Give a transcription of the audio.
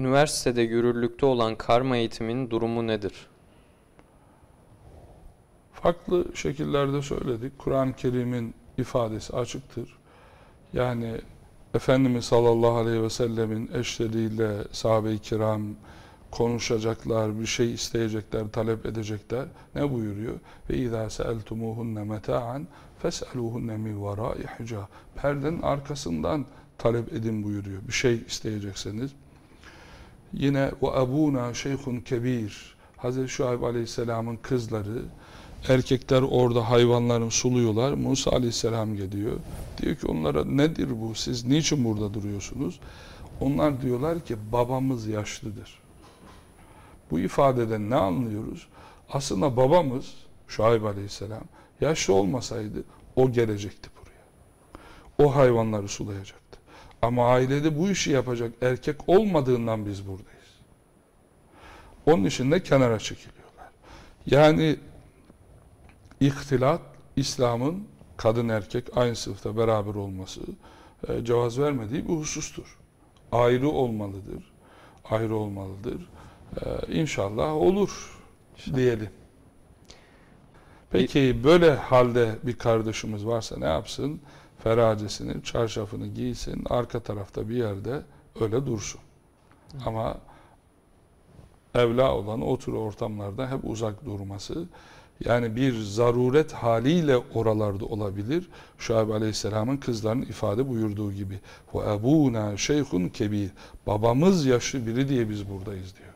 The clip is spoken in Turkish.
Üniversitede yürürlükte olan karma eğitimin durumu nedir? Farklı şekillerde söyledik. Kur'an-ı Kerim'in ifadesi açıktır. Yani Efendimiz sallallahu aleyhi ve sellemin eşleriyle sahabe-i kiram konuşacaklar, bir şey isteyecekler, talep edecekler. Ne buyuruyor? Ve izâ seeltumuhunne meta'an fes'eluhunne min verâi hicâ. Perdenin arkasından talep edin buyuruyor. Bir şey isteyecekseniz. Yine ve abuna şeyhun kebir. Hazreti Şuayb Aleyhisselam'ın kızları erkekler orada hayvanlarını suluyorlar. Musa Aleyhisselam geliyor. Diyor ki onlara nedir bu? Siz niçin burada duruyorsunuz? Onlar diyorlar ki babamız yaşlıdır. Bu ifadeden ne anlıyoruz? Aslında babamız Şuayb Aleyhisselam yaşlı olmasaydı o gelecekti buraya. O hayvanları sulayacaktı. Ama ailede bu işi yapacak erkek olmadığından biz buradayız. Onun için de kenara çekiliyorlar. Yani ihtilat İslam'ın kadın erkek aynı sınıfta beraber olması e, cevaz vermediği bir husustur. Ayrı olmalıdır. Ayrı olmalıdır. E, inşallah olur diyelim. Peki böyle halde bir kardeşimiz varsa ne yapsın? Feracesini, çarşafını giysin, arka tarafta bir yerde öyle dursun. Ama evla olan o tür ortamlarda hep uzak durması, yani bir zaruret haliyle oralarda olabilir. Şuayb Aleyhisselam'ın kızlarının ifade buyurduğu gibi. Ve ebuna şeyhun kebir. Babamız yaşlı biri diye biz buradayız diyor.